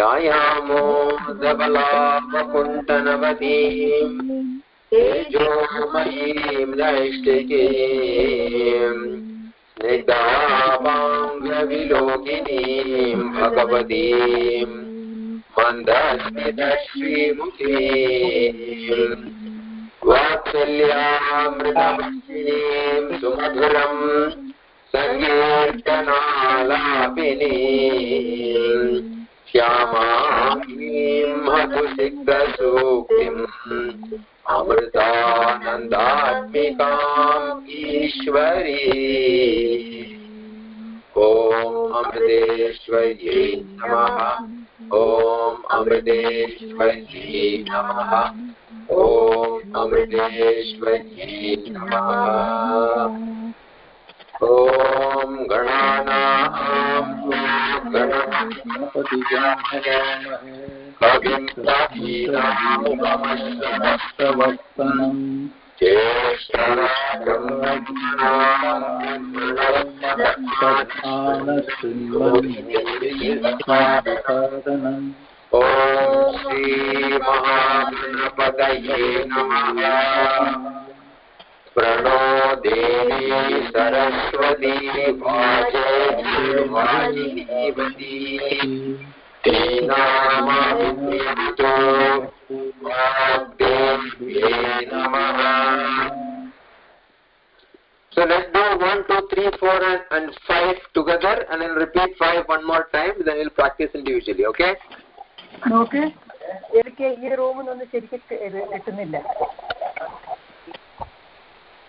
ध्यायामो धबलापकुण्ठनवतीम् तेजोमयीं नैष्टिकीम् स्निग्धापाङ्गविलोकिनीं भगवतीम् मन्दस्मितश्रीमुखीम् वात्सल्यामृतवर्षिणीं सुमधुरम् सङ्कीर्तनालापिनीम् श्यामां मधुसिद्धसूक्तिम् अमृतानन्दात्मिकाम् ईश्वरी। ॐ अमृतेश्वर्यै नमः। ॐ अमृतेश्वर्यै नमः। ॐ अमृतेश्वर्यै नमः। ॐ गणानां कविं प्रवत्तनम् तद्धानशृण्वन्नम् ॐ श्रीमहागणपतये नमः। प्रणो देवी सरस्वती वाचेवाचिनीवती तेनामाविद्यन्तो वाग्देव्ये नमः So let's do one, two, three, four, and, and five together, and then repeat five one more time. Then we'll practice individually. Okay? നോക്ക് എനിക്ക് ഈ റൂമിനൊന്നും ശരിക്കും കിട്ടുന്നില്ല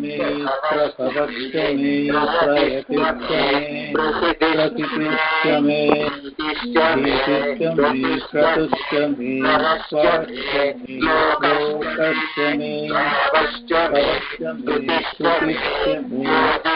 मे प्रसवक्ष मे सय मे प्रतिपक्षमे मे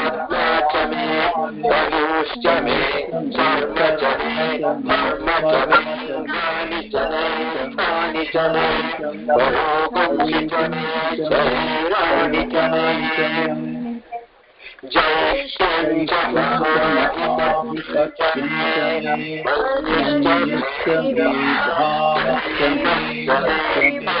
मृतं च मे मञ्च मे नाम यच्च मे जीवापुश्च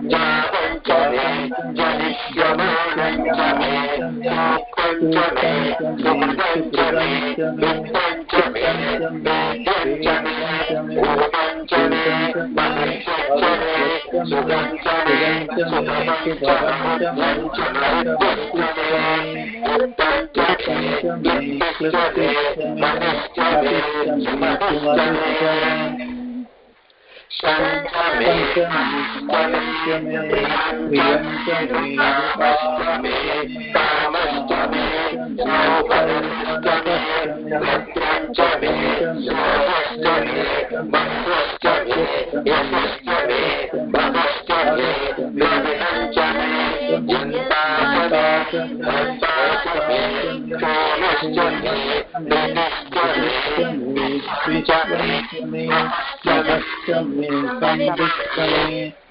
च मे नमित्रं च मे भयश्च मे शिवं च मे शयनं च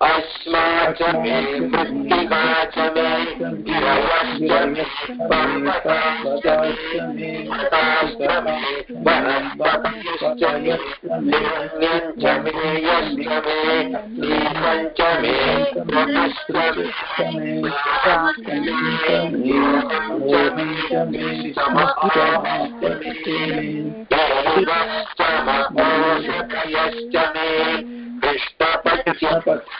सुरं च मे पूर्णकरं च मे च मे सूर्यवाच मे शिक्ष मे अस्माच मे मृत्तिका च मे गिरयश्च मे मे न्यञ्च मे यश्च मे ईशञ्च मे वनश्च मे यश्च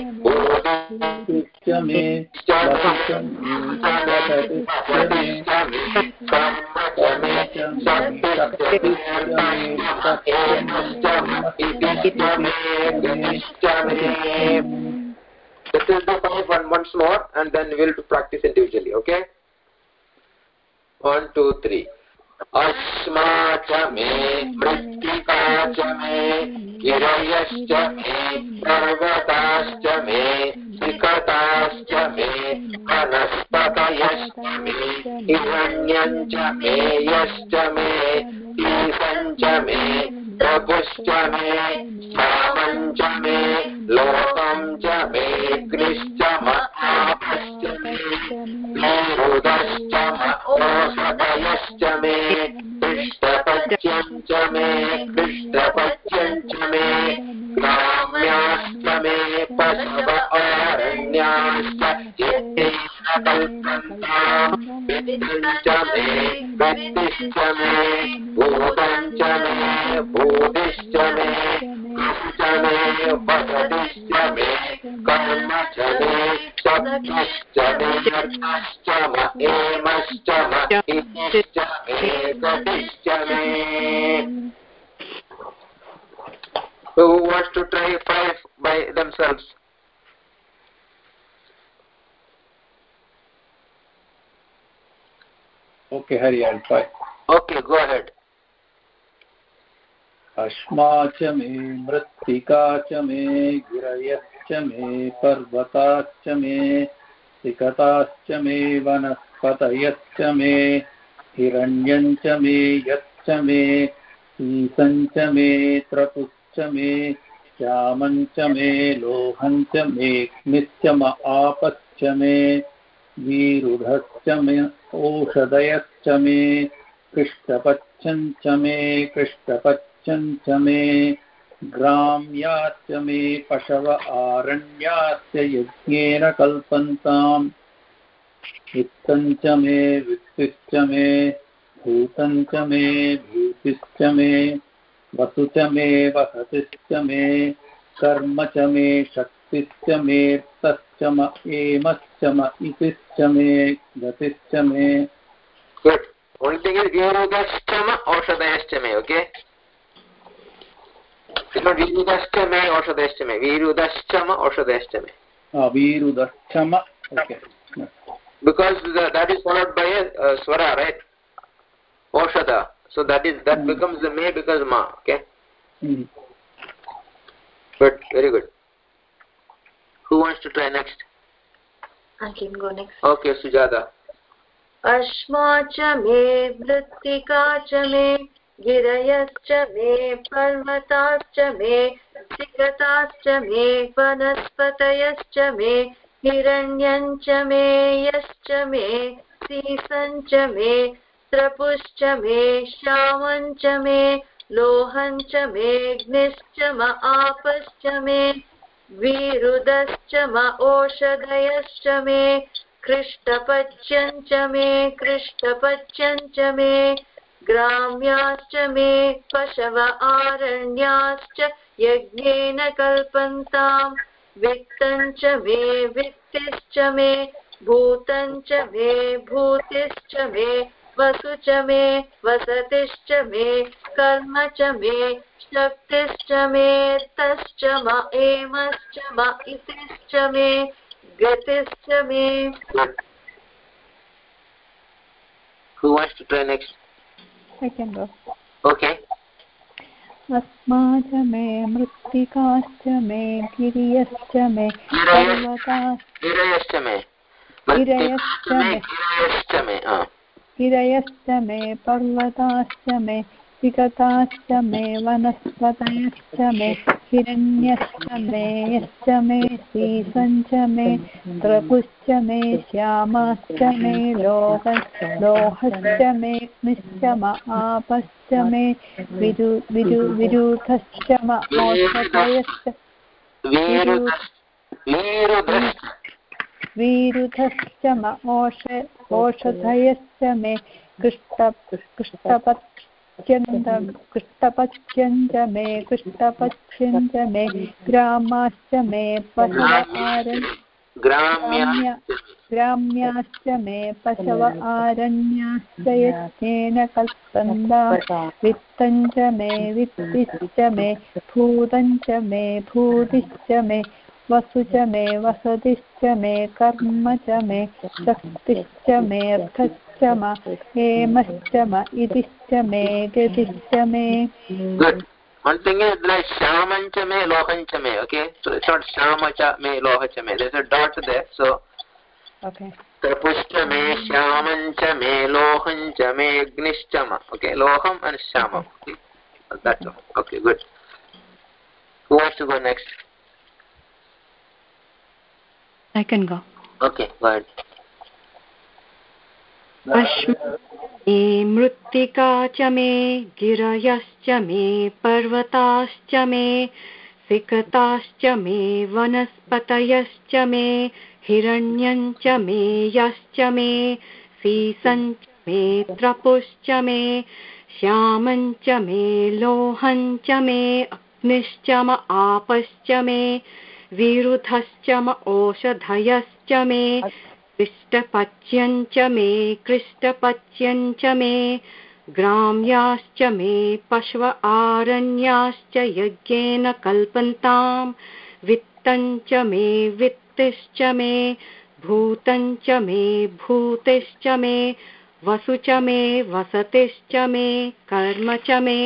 मे This is the five one once more and then we'll practice individually, okay? One, two, three. अस्मा च मे, मृत्तिका च मे, गिरयश्च मे, पर्वताश्च मे विकताश्च मे, वनस्पतयश्च मे, हिरण्यं च मे यश्च मे ईशञ्च मे प्रभुश्च मे श्यामं च मे, लोकं च मे ग्निश्च महापश्च मे रुदश्च मे कृष्णपच्यं च मे कृष्णपच्यं च मे ग्राम्याश्च मे पशव अरण्याश्च च मे वृत्तिश्च मे to try five by themselves? Okay, Hari, I'll try. Okay, go ahead. Asma च मे मृत्तिका च मे गिरयश्च मे पर्वताश्च मे सिकताश्च मे वनस्पतयश्च मे हिरण्यं च मे यच्च मे ईशं च मे त्रपुश्च मे श्यामं च मे, लोहं च मे ग्निश्च म आपश्च मे, वीरुधश्च मे ओषधयश्च मे कृष्टपच्छं च मे कृष्टपच्छं च मे, ग्राम्याश्च मे, पशव आरण्याश्च यज्ञेन कल्पन्ताम्। वित्तं च मे वित्तिश्च मे, भूतं च मे भूतिश्च मे। वसु च मे वसतिश्च मे कर्म च मे शक्तिश्च मेऽर्थश्च म एमश्च म इतिश्च मे गतिश्च मे Good. Only thing is Virudashchama Aushadayashchame, okay? वीरुदश्च may may वीरुदश्चम औषधश्च may okay because the, that is followed by a uh, swara right oshada so that is that mm. becomes the may because ma okay mm. good very good who wants to try next i can go next okay sujata Asma च मे मृत्तिका च मे गिरयश्च मे पर्वताश्च मे सिकताश्च मे वनस्पतयश्च मे हिरण्यञ्च मे यश्च मे सीसञ्च मे त्रपुश्च मे श्यामञ्च मे लोहञ्च मेऽग्निश्च म आपश्च मे, विरुदश्च म ओषधयश्च मे कृष्टपच्यञ्च मे कृष्टपच्यञ्च मे, ग्राम्याश्च मे, पशव आरण्याश्च, यज्ञेन कल्पन्ताम् वित्तञ्च मे, वित्तिश्च मे भूतञ्च मे, भूतिश्च मे वसु च मे वसतिश्च मे कर्म च मे शक्तिश्च मे तश्च म एमश्च म इतिश्च मे गतिश्च मे Who wants to try next? I can go. Okay. अस्माच मे मृत्तिकाश्च मे गिरियश्च मे पर्वता गिरयश्च मे गिरयश्च मे गिरयश्च मे पर्वताश्च मे विगताश्च मे वनस्पतयश्च मे हिरण्यश्च मे यश्च मे सीसञ्च मे त्रपुश्च मे श्यामाश्च मे लोह लोहश्च मे निश्च म आपश्च मे विदु विदु विरुधश्च म औषधयश्च वीरुधश्च म ओष ओषधयश्च मे कृष्ट कृष्टपत् कृष्टपच्यञ्च मे कृष्टपच्यञ्च मे ग्रामाश्च मे पशव ग्राम्याश्च मे पशव आरण्याश्च यज्ञेन कल्पन्दा। वित्तञ्च मे वित्तिश्च मे भूतञ्च मे भूतिश्च मे वसु च मे वसतिश्च मे कर्म च मे शक्तिश्च मे अर्थश्च म हेमश्च म इतिश्च मे गतिश्च मे One thing is like shamancha me, lohancha me, okay? So it's not shamacha me, lohacha me. There's a dot there, so. Okay. Trapushcha me, shamancha me, lohancha me, gnishcha Okay, loham and shamam. Okay, that's all. Okay, good. Who wants to go next? I can go. Okay, go ahead. अश्मे मृत्तिका च मे गिरयश्च मे पर्वताश्च मे सिकताश्च मे वनस्पतयश्च मे हिरण्यञ्च मे यश्च मे सीसञ्च मे त्रपुश्च मे श्यामञ्च मे लोहञ्च मे अग्निश्च म आपश्च मे विरुधश्च म ओषधयश्च मे कृष्टपच्यञ्च मे कृष्टपच्यञ्च मे ग्राम्याश्च मे पश्व आरण्याश्च यज्ञेन कल्पन्ताम् वित्तञ्च मे वित्तिश्च मे भूतञ्च मे भूतिश्च मे वसु च मे वसतिश्च मे कर्म च मे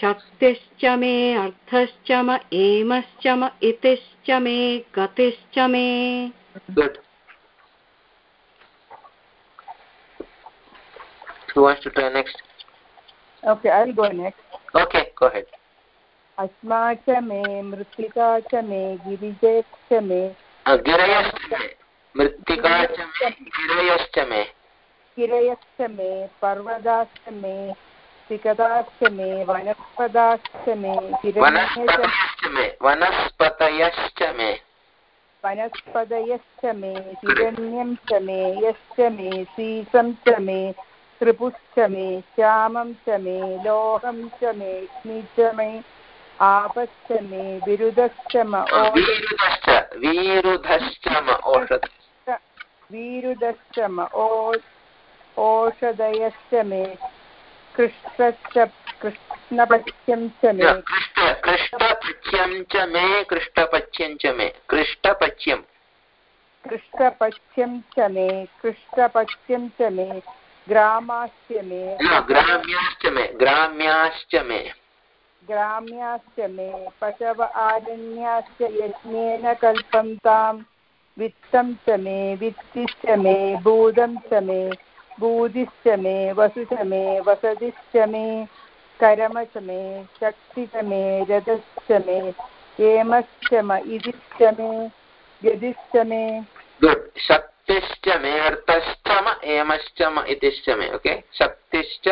शक्तिश्च मे अर्थश्च म एमश्च म इतिश्च मे गतिश्च मे Who wants to try next? Okay, I'll go next. Okay, go ahead. अस्मा च मे मृत्तिका च मे गिरिजे च मे गिरयश्च मे मृत्तिका च मे गिरयश्च मे गिरयश्च मे पर्वताश्च मे सिकताश्च मे वनस्पदाश्च मे वनस्पतयश्च मे वनस्पतयश्च मे हिरण्यं च मे यश्च मे सीसं च मे त्रिपुश्च मे श्यामं च मे लोहं च मे अग्नि च मे आपश्च मे विरुधश्च म वीरुधश्च म ओषधयश्च मे कृष्णश्च कृष्णपत्यं च मे। कृष्टपच्यं च मे कृष्टपच्यं च मे कृष्टपच्यं कृष्टपच्यं च मे कृष्टपच्यं च मे ग्रामाश्च मे। ग्राम्याश्च मे ग्राम्याश्च मे। ग्राम्याश्च मे पशव आरण्याश्च यज्ञेन कल्पन्ताम् वित्तं च मे वित्तिश्च मे भूतं च मे भूदिश्च मे वसु च मे वसतिश्च मे करम च मे शक्ति च मे रथश्च मे हेमश्च म इदिश्च मे यदिश्च मे शक्तिश्च मे अर्थश्च म एमश्च म इतिश्च मे ओके शक्तिश्च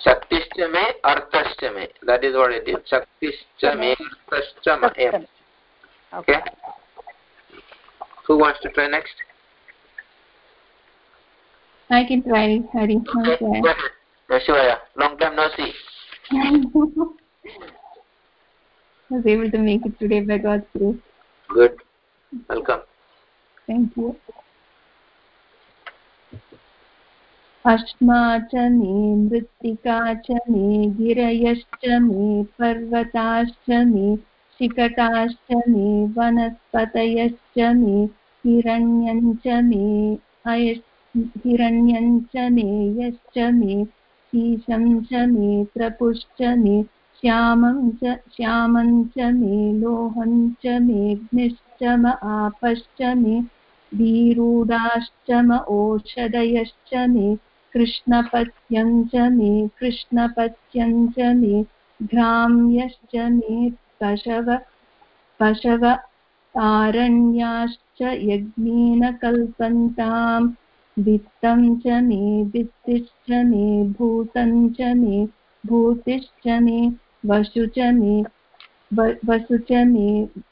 शक्तिश्च मे अर्थश्च मे that is what it is शक्तिश्च मे अर्थश्च म Um okay who wants to try next I can try, Hari. Okay, go ahead. Shivaya, long time no see. I was able to make it today by God's grace. Good. Welcome. Thank you. Asma च मे मृत्तिका च मे गिरयश्च मे पर्वताश्च मे शिकटाश्च मे वनस्पतयश्च मे, हिरण्यञ्च मे हिरण्यञ्च मे, यश्च मे, शीशं च मे प्रपुश्च मे, श्यामं च श्यामं च मे, लोहं च म आपश्च मे धीरूढाश्च ओषधयश्च मे कृष्णपत्यं मे कृष्णपत्यं च मे घ्राम्यश्च मे पशव पशव आरण्याश्च यज्ञेन कल्पन्ताम् वित्तं च मे, वित्तिश्च मे, भूतं च मे, भूतिश्च मे, वसु मे वसु मे,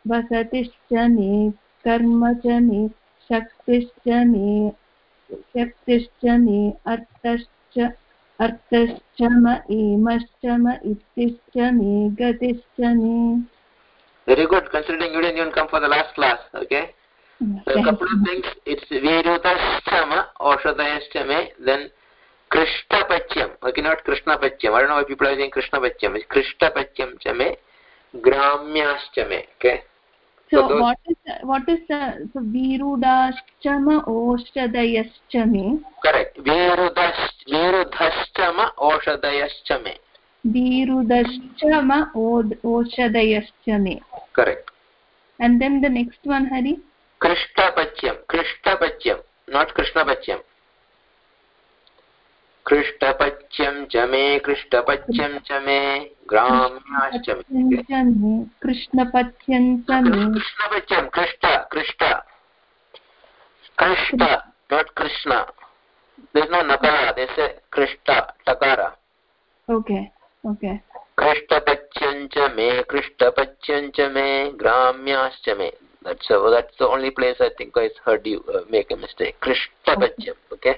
वसतिश्च मे, कर्म च मे, शक्तिश्च मे शक्तिश्च मे, अर्थश्च अर्थश्च म एमश्च म इत्तिश्च मे गतिश्च मे Very good, considering you didn't even come for the last class, okay? So a couple of things, it's Virudashchama, Oshadayashchame, then Krishnapachyam, okay, not Krishnapachyam. I don't know why people are saying Krishnapachyam. It's Krishnapachyam chame, Gramyaschame, okay? So, so what is what is the so Virudashchama Oshadayashchame? Correct. Virudash, Virudashchama Oshadayashchame. Virudashchama Oshadayashchame. Correct. And then the next one, Hari? Krishnapachyam, Krishnapachyam, not Krishnapachyam. कृष्टपच्यं च मे कृष्टपच्यं च मे ग्राम्याश्च मे कृष्णपच्यं च मे कृष्णपच्यं कृष्ट कृष्ट कृष्ट krishna there's no nakara they say krishta takara okay okay कृष्टपच्यं च मे कृष्टपच्यं च मे ग्राम्याश्च मे that's uh, that's the only place i think i heard you uh, make a mistake krishtapachyam okay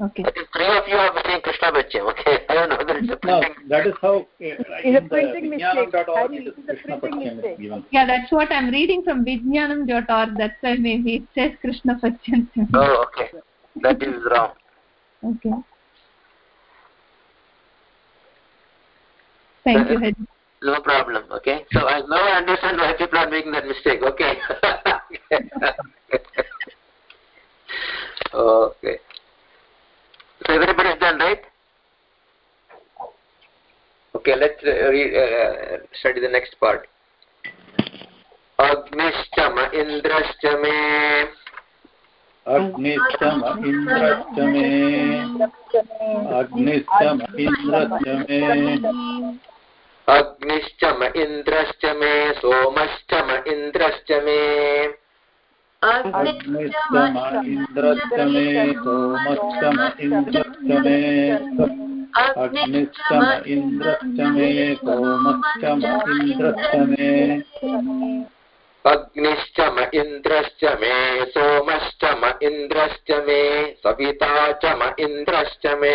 Okay. I think three of you are saying Krishna Bacham. Okay. I don't know whether it's a printing. No, that is how. Uh, it's a printing mistake. Hari, it is a printing mistake. Yeah, that's what I'm reading from Vijnanam.org. That's why maybe it says Krishna Bacham. Oh, okay. That is wrong. okay. Thank you, Hari. No problem. Okay. So I now I understand why people are making that mistake. Okay. okay. So everybody is done, right? Okay, let's uh, read, uh, study the next part. अग्निश्चम इन्द्रश्च मे अग्निश्चम इन्द्रश्च मे अग्निश्चम इन्द्रश्च मे अग्निश्चम इन्द्रश्च मे सोमश्चम इन्द्रश्च मे अग्निश्चम इन्द्रश्च मे सोमश्चम इन्द्रश्च मे अग्निश्चम इन्द्रश्च मे सोमश्चम इन्द्रश्च मे, सविता च म इन्द्रश्च मे।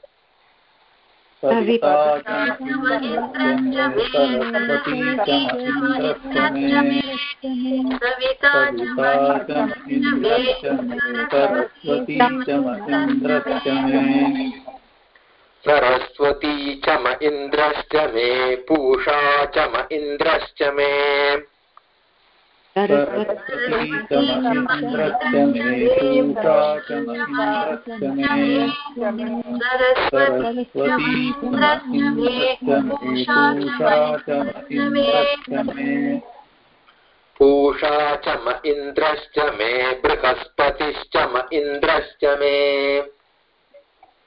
सविता सरस्वती च म। इन्द्रश्च मे पूषा च म इन्द्रश्च मे। सरस्वती च इन्द्रश्च मे पूषा च मे इन्द्रश्च मे पूषा च इन्द्रश्च मे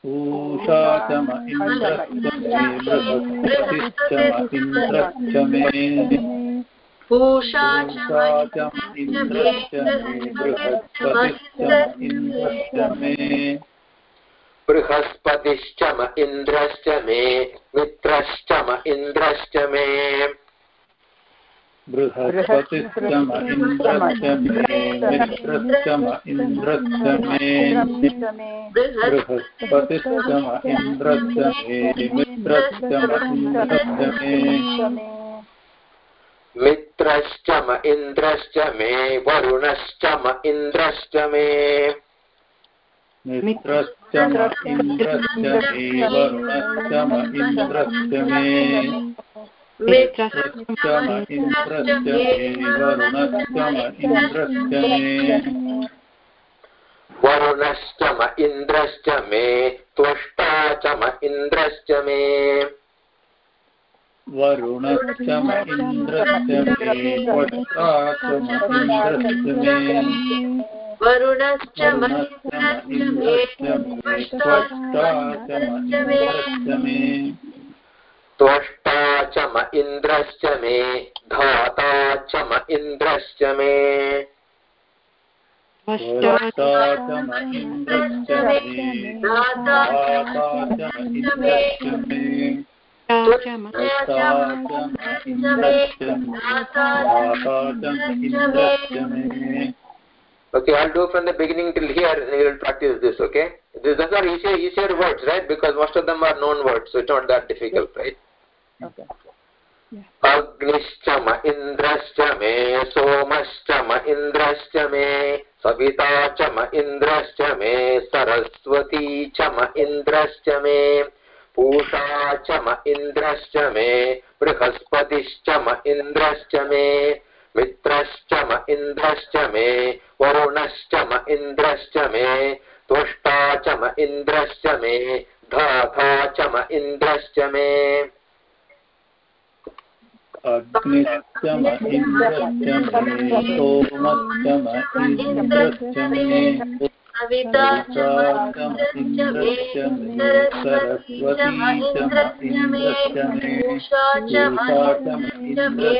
पूषा च म इन्द्रश्च मे बृहस्पतिश्च म इन्द्रश्च मे पूषा च इन्द्रश्च मे बृहस्पतिश्च इन्द्रश्च मे। पूषा पूषा च इन्द्रश्च मे बृहस्पतिश्च इन्द्रश्च मे। बृहस्पतिश्च म इन्द्रश्च मे मित्रश्च म इन्द्रश्च मे बृहस्पतिश्च मे मित्रश्च इन्द्रश्च मे बृहस्पतिश्च इन्द्रश्च मे इन्द्रश्च मे। मित्रश्च म इन्द्रश्च मे वरुणश्च म इन्द्रश्च मे। मित्रश्च इन्द्रश्च मे वरुणश्च इन्द्रश्च मे। मित्रश्च इन्द्रश्च मे वरुणश्च इन्द्रश्च मे। वरुणश्च म इन्द्रश्च मे त्वष्टा च म इन्द्रश्च मे। वरुणश्च इन्द्रश्च मे त्वष्टा च इन्द्रश्च मे वरुणश्च इन्द्रश्च मे। त्वष्टा च इन्द्रश्च मे त्वष्टा च म। इन्द्रश्च मे धाता च म इन्द्रश्च मे त्वष्टा च मे धाता इन्द्रश्च मे त्वष्टा च मे धाता इन्द्रश्च मे। Okay, I'll do from the beginning till here we will practice this, okay? These are easier, easier words, right? Because most of them are known words, so it's not that difficult, right? Okay. अग्निश्च म इन्द्रश्च मे सोमश्च म इन्द्रश्च मे सविता च म इन्द्रश्च मे सरस्वती च म इन्द्रश्च मे पूषा च म इन्द्रश्च मे, बृहस्पतिश्च म इन्द्रश्च मे, मित्रश्च म इन्द्रश्च मे, वरुणश्च म इन्द्रश्च मे त्वष्टा च म इन्द्रश्च मे धाता च म इन्द्रश्च मे। अग्निश्च म इन्द्रश्च मे, सोमश्च म इन्द्रश्च मे सविता च म सरस्वती च म मे पूषा च पूषा च म इन्द्रश्च मे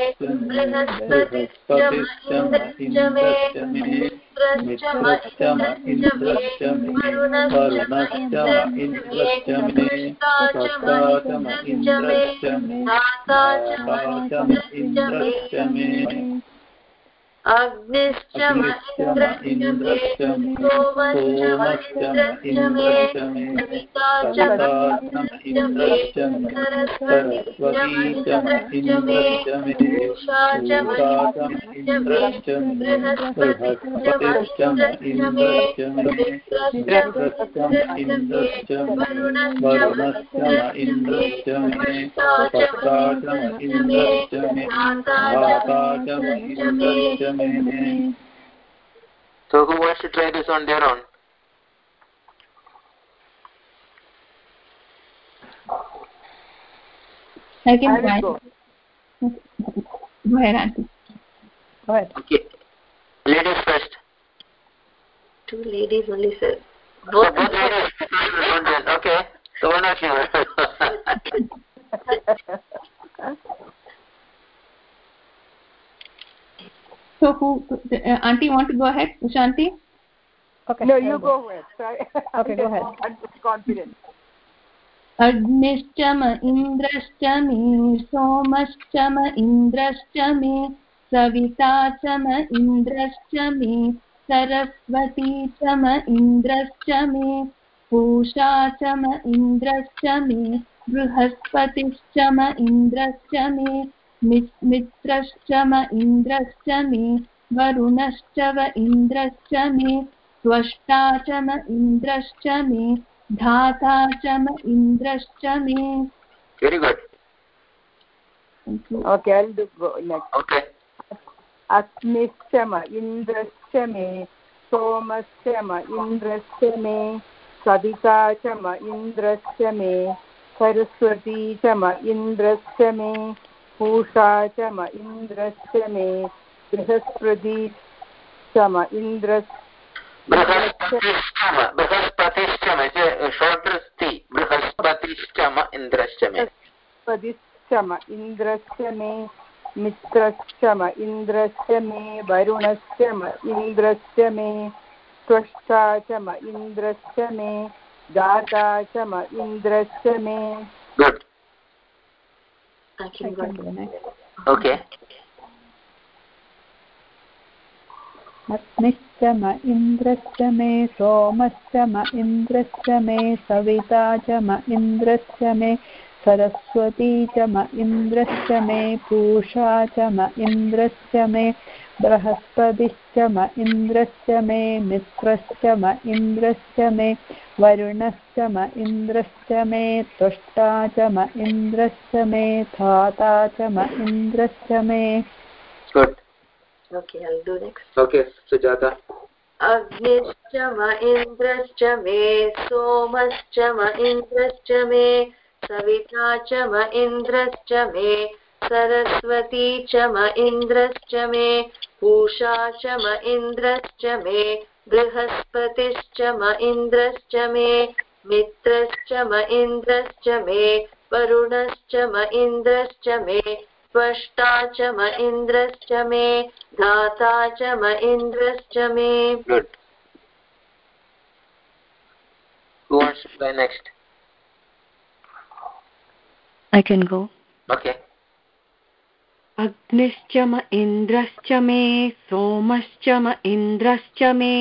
बृहस्पतिश्च म मे मित्रश्च म मे वरुणश्च म मे च म मे धाता च म मे अग्निश्च इन्द्रश्च सोमश्च म सविता च सरस्वती मे च म बृहस्पतिश्च वरुणश्च इन्द्रश्च च इन्द्रश्च च इन्द्रश्च मे So who wants to try this on their own? I can I try. go. Go ahead, Auntie. Go ahead. Okay. Ladies first. Two ladies only, sir. So both ladies. Don't then. Okay. So one of you. So who uh, auntie want to go ahead shanti Okay. No, you go ahead. Sorry. Okay, go ahead. I'm confident. अग्निश्च म इन्द्रश्च मे सोमश्च म इन्द्रश्च मे सविता च म इन्द्रश्च मे सरस्वती च म इन्द्रश्च मे पूषा च म इन्द्रश्च मे बृहस्पतिश्च म इन्द्रश्च मि- मित्रश्च म इन्द्रश्च मे वरुणश्च व इन्द्रश्च मे त्वष्टा च म इन्द्रश्च मे धाता च म इन्द्रश्च मे Very good. Okay, I'll do go next. Okay. अग्निश्च म इन्द्रश्च मे सोमश्च म इन्द्रश्च मे सविता च म इन्द्रश्च मे सरस्वती च म इन्द्रश्च मे पूषा च म इन्द्रश्च मे बृहस्पति च म बृहस्पतिश्च म इन्द्रश्च मे। मित्रश्च म इन्द्रश्च मे वरुणश्च म इन्द्रश्च मे त्वष्टा च म इन्द्रश्च मे दाता च म इन्द्रश्च मे। I I can go. next. Okay अग्निश्च म इन्द्रश्च मे सोमश्च म इन्द्रश्च मे सविता च म इन्द्रश्च मे सरस्वती च म इन्द्रश्च मे पूषा च म इन्द्रश्च मे बृहस्पतिश्च म इन्द्रश्च मे मित्रश्च म इन्द्रश्च मे वरुणश्च म इन्द्रश्च मे त्वष्टा च म इन्द्रश्च मे धाता च म इन्द्रश्च मे। अग्निश्च म इन्द्रश्च मे सोमश्च म इन्द्रश्च मे सविता च म इन्द्रश्च मे सरस्वती च म इन्द्रश्च मे पूषा च म इन्द्रश्च मे बृहस्पतिश्च म इन्द्रश्च मे मित्रश्च म इन्द्रश्च मे वरुणश्च म इन्द्रश्च मे त्वष्टा च म इन्द्रश्च मे धाता च म इन्द्रश्च मे। Good who wants to play next? I can go. okay. अग्निश्च म इन्द्रश्च मे सोमश्च म इन्द्रश्च मे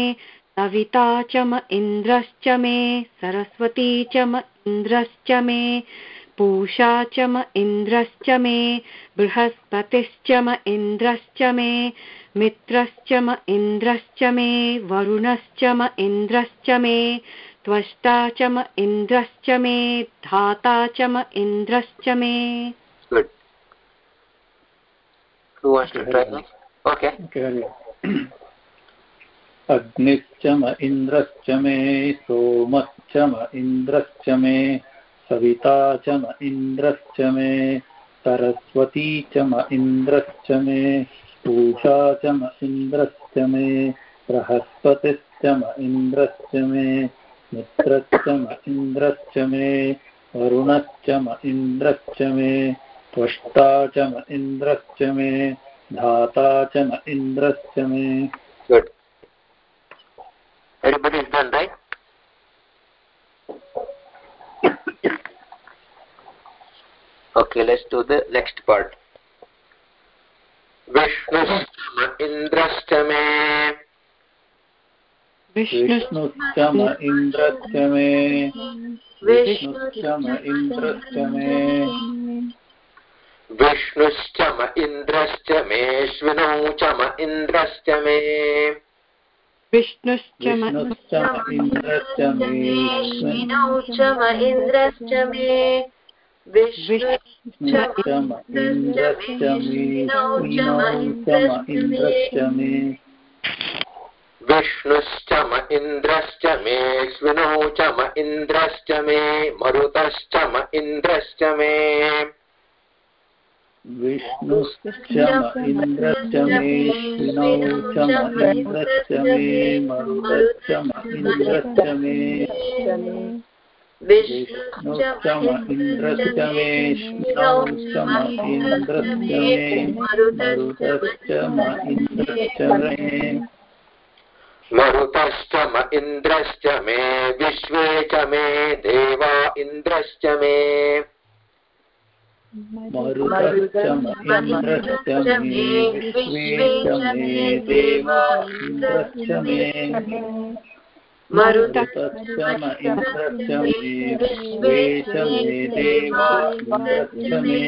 सविता च म इन्द्रश्च मे सरस्वती च म इन्द्रश्च मे पूषा च म इन्द्रश्च मे बृहस्पतिश्च म इन्द्रश्च मे मित्रश्च म इन्द्रश्च मे वरुणश्च म इन्द्रश्च मे त्वष्टा च म इन्द्रश्च मे धाता च म इन्द्रश्च मे who wants to try okay. अग्निश्च म इन्द्रश्च मे सोमश्च म इन्द्रश्च मे सविता च म इन्द्रश्च मे सरस्वती च म इन्द्रश्च मे पूषा च म इन्द्रश्च मे बृहस्पतिश्च म इन्द्रश्च मे मित्रश्च म इन्द्रश्च मे वरुणश्च म इन्द्रश्च मे त्वष्टा च म इन्द्रश्च मे धाता च म इन्द्रश्च मे। Everybody is done right? Okay let's do the next part. विष्णुश्च इन्द्रश्च मे। विष्णुश्च म। इन्द्रश्च मे। विष्णुश्च म इन्द्रश्च मेऽश्विनौ च म इन्द्रश्च मे। विष्णुश्च म इन्द्रश्च मे च म इन्द्रश्च मे। विष्णुश्च इन्द्रश्च मे विष्णुश्च म इन्द्रश्च मेऽश्विनौ च म इन्द्रश्च मे। मरुतश्च म इन्द्रश्च मे। विष्णुश्च म इन्द्रश्च मे विष्णौ च म इन्द्रश्च मे मरुतश्च म इन्द्रश्च मे इन्द्रश्च मे इन्द्रश्च मे इन्द्रश्च मे मरुतश्च म इन्द्रश्च मे विश्वे च मे देवा इन्द्रश्च मे मरुतश्चम मे मे मे मरुतश्चम इन्द्रश्च मे मे मे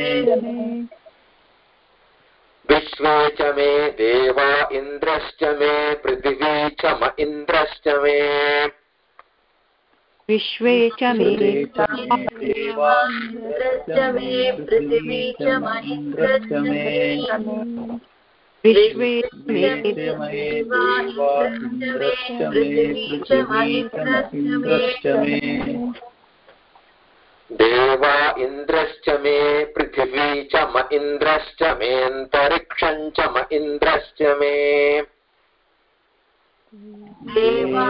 विश्वे च मे देवा इन्द्रश्च मे पृथिवी च म इन्द्रश्च मे विश्वे च मे देवा। इन्द्रश्च मे पृथिवी च विश्वे देवा। इन्द्रश्च मे पृथिवी च म इन्द्रश्च मेऽन्तरिक्षम् च म इन्द्रश्च मे। देवा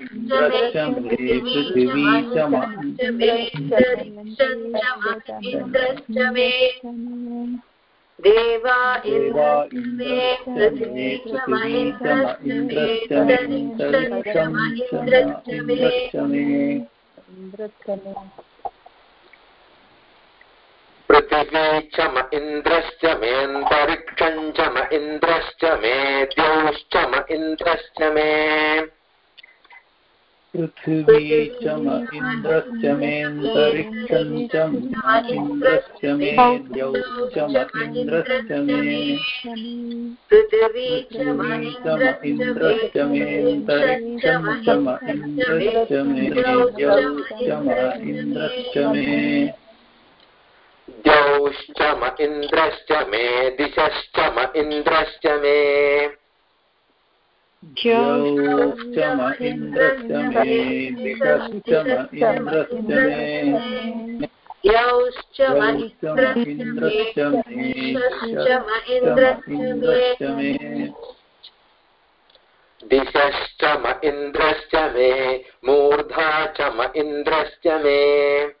इन्द्रश्च मे पृथिवी च म देवा मे मे मे पृथिवी च म इन्द्रश्च मेऽन्तरिक्षम् च म इन्द्रश्च मे। द्यौश्च म इन्द्रश्च मे पृथिवी च म इन्द्रश्च मेऽन्तरिक्षम् च म इन्द्रश्च मे। द्यौ च म इन्द्रश्च मे पृथिवी च म इन्द्रश्च मेऽन्तरिक्षम् च म इन्द्रश्च मे द्यौ च म इन्द्रश्च मे। द्यौश्च म इन्द्रश्च मे दिशश्च म इन्द्रश्च मे। म इन्द्रश्च मे दिशश्च म इन्द्रश्च मे। यौश्च म इन्द्रश्च मे दिशश्च म। इन्द्रश्च मे। दिशश्च म इन्द्रश्च मे मूर्धा च म इन्द्रश्च मे दिशश्च म इन्द्रश्च इन्द्रश्च मे मूर्धा च म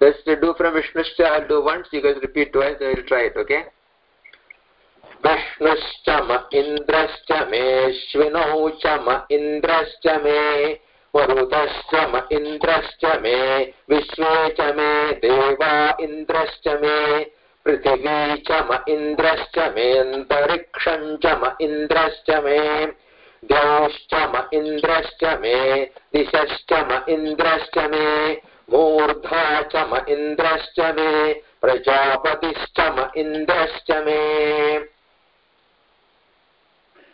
Let's do from Vishnushcha. I'll do once. You guys repeat twice. I will try it. Okay. विष्णुश्च म इन्द्रश्च मेऽश्विनौ च म इन्द्रश्च मे मरुतश्च इन्द्रश्च मे विश्वे च मे, देवा इन्द्रश्च मे, पृथिवी च म इन्द्रश्च मेऽन्तरिक्षम् च म इन्द्रश्च मे, द्यौश्च म इन्द्रश्च मे, दिशश्च म इन्द्रश्च मे, मूर्धा च म इन्द्रश्च मे, प्रजापतिश्च म इन्द्रश्च मे।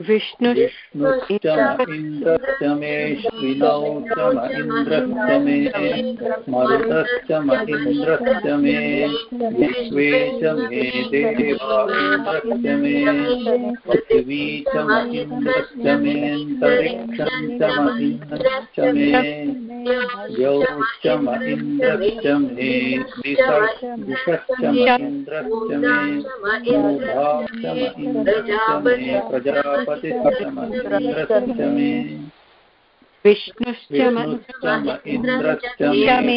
विष्णु विष्णुश्च म मे च म इन्द्रश्च मे मरुतश्च म इन्द्रश्च मे विश्वे च मे देवा इन्द्रश्च मे पृथिवी च म इन्द्रश्च मेऽन्तरिक्षम् च म इन्द्रश्च मे यौश्च म मे दिशश्च दिशश्च मे मूर्धा च मे प्रजापतिश्च म मे विष्णुश्च म विष्णुश्च म इन्द्रश्च मे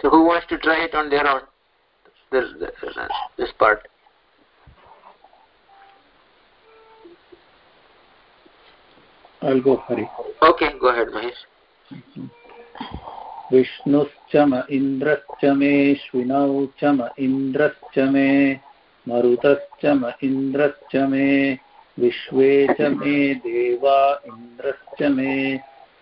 So who wants to try it on their own? This, this, this part. I'll go, Hari. Okay, go ahead, Mahesh. विष्णुश्च म इन्द्रश्च मेऽश्विनौ च म इन्द्रश्च मे मरुतश्च म इन्द्रश्च मे विश्वे च मे देवा इन्द्रश्च मे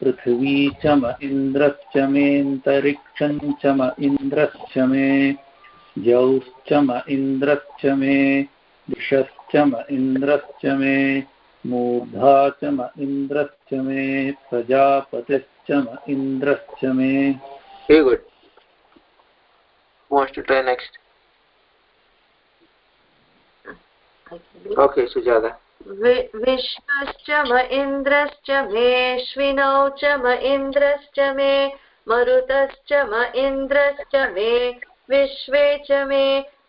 पृथिवी च म इन्द्रश्च मेऽन्तरिक्षं च म इन्द्रश्च मे जौश्च म इन्द्रश्च मे दिशश्च म इन्द्रश्च मे मूर्धा च म इन्द्रश्च मे प्रजापतिश्च म इन्द्रश्च मे Very good. Who wants to try next? Okay, Sujata. विष्णुश्च म इन्द्रश्च मेऽश्विनौ च म इन्द्रश्च मे, मरुतश्च म इन्द्रश्च मे, विश्वे च मे,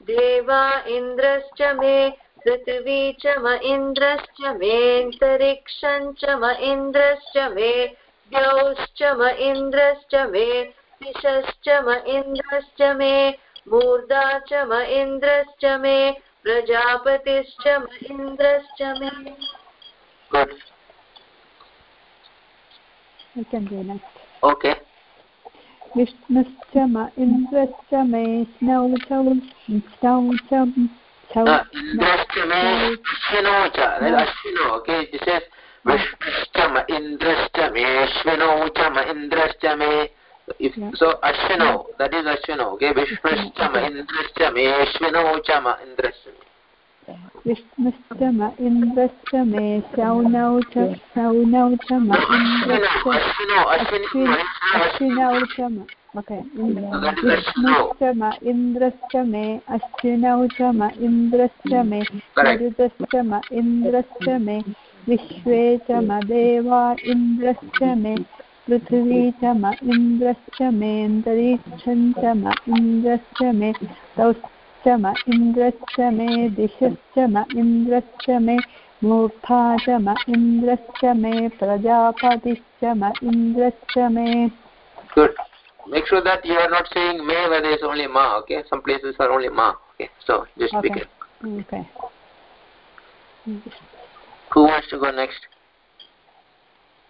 देवा इन्द्रश्च मे, पृथिवी च म इन्द्रश्च मेऽन्तरिक्षं म इन्द्रश्च मे, द्यौश्च म इन्द्रश्च मे, दिशश्च म इन्द्रश्च मे मूर्धा च म इन्द्रश्च मे प्रजापतिश्च म इन्द्रश्च मे. Okay. विष्णुश्च म इन्द्रश्च मे स्नौ च स्नौ च छौ Uh, Indrashcha me Ashwino cha. That Ashwino. Okay. This is Vishnushcha ma Indrashcha me If, Yeah. so Ashwino. That is Ashwino. Okay. Vishnushcha ma Indrashcha me Ashwino cha ma Indrashcha me. विष्णुश्च इन्द्रश्च मे शौनौ च शौनौ च म इन्द्रश्च. अश्विनौ च म okay विष्णुश्च म इन्द्रश्च मे अश्विनौ च म इन्द्रश्च मे मरुतश्च म इन्द्रश्च मे विश्वे च म देवा इन्द्रश्च मे पृथिवी च म इन्द्रश्च मेऽन्तरिक्षं च म इन्द्रश्च मे तौश्च म इन्द्रश्च मे दिशश्च म इन्द्रश्च मे मूर्धा च म इन्द्रश्च मे प्रजापतिश्च म इन्द्रश्च मे Good. Make sure that you are not saying me where there is only ma. Okay. Some places are only ma. Okay. So just be Okay. careful. Okay. Who wants to go next?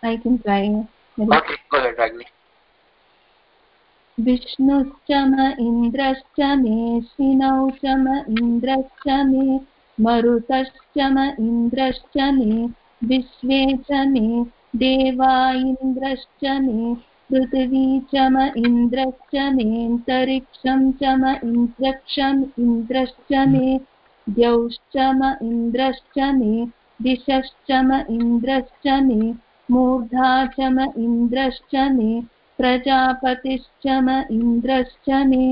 I can try. Okay. Go ahead, Ragni. विष्णुश्च म इन्द्रश्च मेऽश्विनौ च म इन्द्रश्च मे मरुतश्च म इन्द्रश्च मे विश्वे च मे देवा इन्द्रश्च मे पृथिवी च म इन्द्रश्च मेऽन्तरिक्षं च म इन्द्रक्षम् इन्द्रश्च मे द्यौश्च म इन्द्रश्च मे दिशश्च म इन्द्रश्च मे मूर्धा च म इन्द्रश्च मे प्रजापतिश्च म इन्द्रश्च मे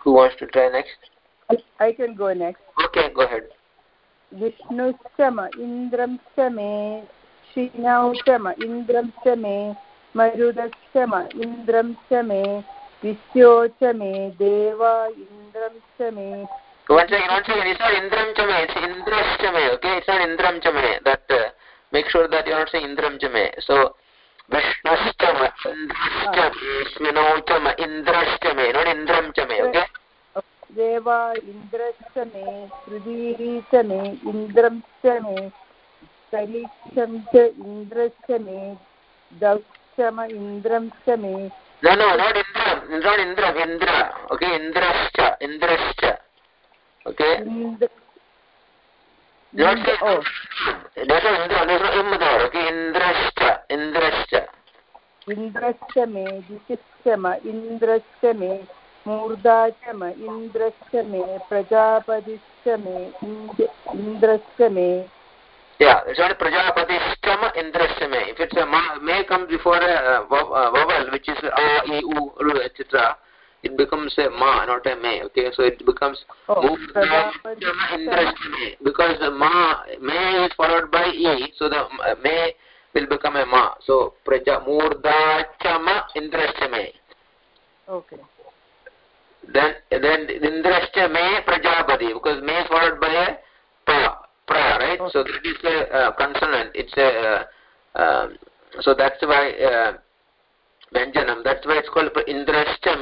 Who wants to try next? I can go next. Okay. Go ahead. म इन्द्रं च मे क्षीणौ च म इन्द्रं च मे मरुदश्च म इन्द्रं च मे विश्यो च मे देवा इन्द्रं च मे One second, one second. It's not Indram Chame, it's Indras Chame, okay? It's not Indram Chame. That, uh, make sure that you're not saying Indram Chame. So, Indrashchame, Shvinochama, Indrashchame, not Indram Chame, okay? देवा इन्द्रश्च मे पृथिवी च मे इन्द्रं च मे तरीक्षं च इन्द्रश्च मे दौश्च म इन्द्रं च मे No, no, not Indram. Not Indram, Indra. Okay, Indrashcha, Indrashcha. Okay? Indra Not Indra- say O There's no Indra, there's no Im there, okay? Indrashcha, Indrashcha. इन्द्रश्च मे दिशश्च म मूर्धा च म इन्द्रश्च मे प्रजापतिश्च मे इन्द्र- इन्द्रश्च मे Yeah, it's not Prajapati Stama Indrashame. If it's a ma, may comes before a uh, vav- uh, vowel, which is a, e, u, ru, etc., it becomes a ma, not a me. Okay, so it becomes Oh, Prajapati Because the ma, may is followed by e, so the me will become a ma. So Praja Murdha Chama okay Then then Indrashame Prajapati, because me is followed by a pa. pra, right? So that is a uh, consonant. It's a uh, um, so that's why uh, Vyanjanam. That's why it's called Indrashcha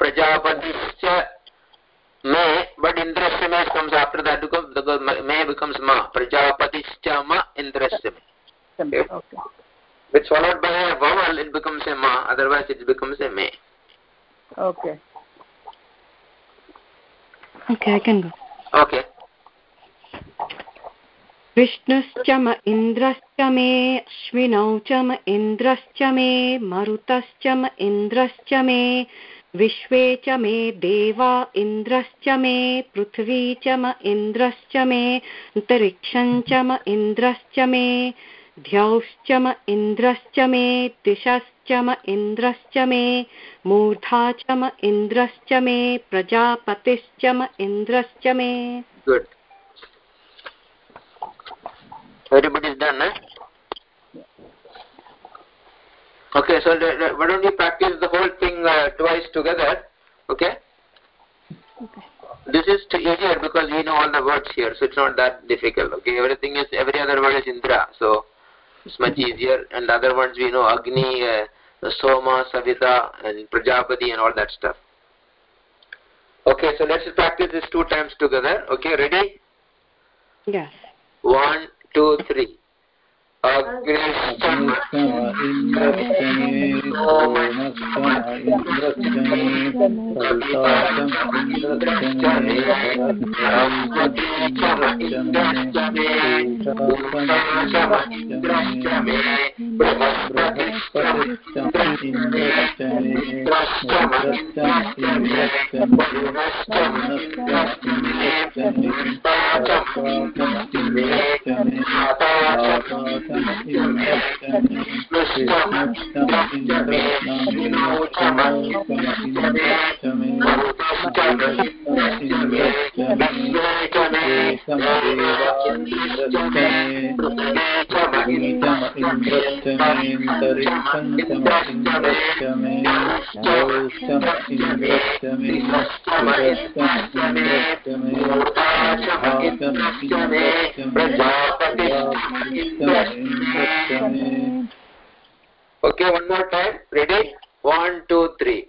me, Prajapatischa me, but Indrashya comes after that because the may becomes ma. Prajapatischa ma Indrashya Okay. okay. It's followed by a vowel, it becomes a ma. Otherwise, it becomes a may. Okay. Okay, I can go. Okay. विष्णुश्च म इन्द्रश्च मे अश्विनौ च म इन्द्रश्च मे मरुतश्च म इन्द्रश्च मे विश्वे च मे देवा इन्द्रश्च मे पृथ्वी च म इन्द्रश्च मे अन्तरिक्षं च म इन्द्रश्च मे ध्यौश्च म इन्द्रश्च मे दिशश्च म इन्द्रश्च मे मूर्धा च म इन्द्रश्च मे प्रजापतिश्च म इन्द्रश्च मे Good. Everybody's done, eh? Okay, so why don't we practice the whole thing uh, twice together? Okay? Okay. This is easier because we know all the words here, so it's not that difficult. Okay, everything is every other word is Indra, so it's much easier. And the other ones we know Agni, uh, Soma, Savita, and Prajapati, and all that stuff. Okay, so let's practice this two times together. Okay, ready? Yes. One, two, three. अग्निश्चम इन्द्रश्चमे सोमश्चम इन्द्रश्चमे सविताचम इन्द्रश्चमे सरस्वतीचम okay one more time. Ready? One two three.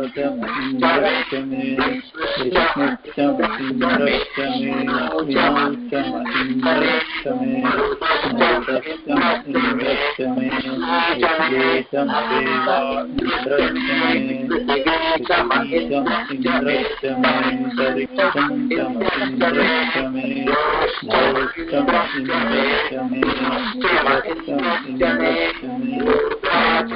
च मे विष्णुश्च मतिन्द्रश्च मे लक्ष्मीश्च मतिन्द्रश्च मे मृतश्च मतिन्द्रश्च मे विश्वेश मदेवान्द्रश्च मे च मतिन्द्रश्च मे तरिक्षं च मतिन्द्रश्च मे भोश्च मतिन्द्रश्च मे मतिन्द्रश्च मे Should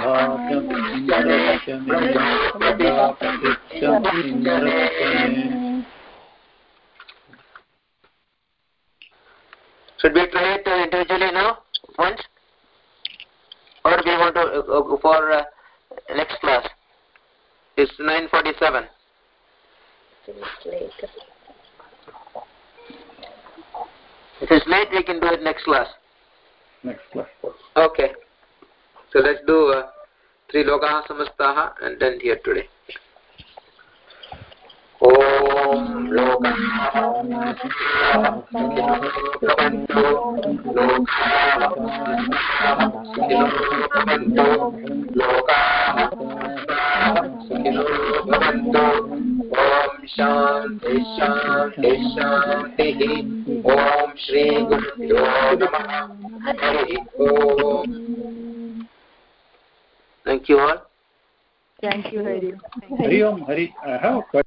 we try it uh, individually now, once? Or we want to uh, go for uh, next class? It's 9.47. If it's late, we can do it next class. next class Okay. So let's do uh, three lokaha samastaha and then here today. ॐ लोकाः भवन्तु लोकाः भवन्तु लोकाः सुखिनो भवन्तु ॐ शान्ति शान्ति शान्तिः ॐ श्रीगुरुभ्यो नमः हरिः ओम् Thank you all. Thank you, Hari. Hari Om Hari uh, I have a question